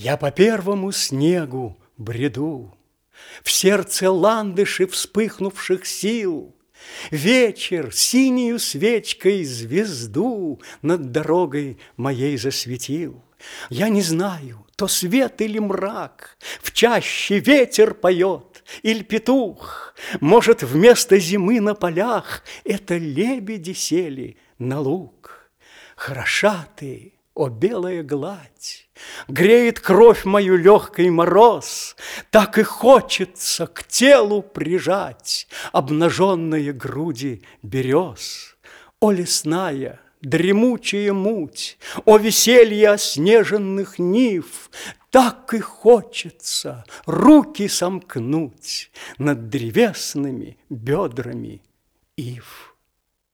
Я по первому снегу бреду, В сердце ландыши вспыхнувших сил. Вечер синюю свечкой звезду Над дорогой моей засветил. Я не знаю, то свет или мрак, В чаще ветер поет или петух. Может, вместо зимы на полях Это лебеди сели на луг. Хороша ты, о белая гладь, Греет кровь мою легкий мороз, Так и хочется к телу прижать Обнаженные груди берез. О лесная, дремучая муть, О веселье оснеженных нив, Так и хочется руки сомкнуть Над древесными бедрами ив.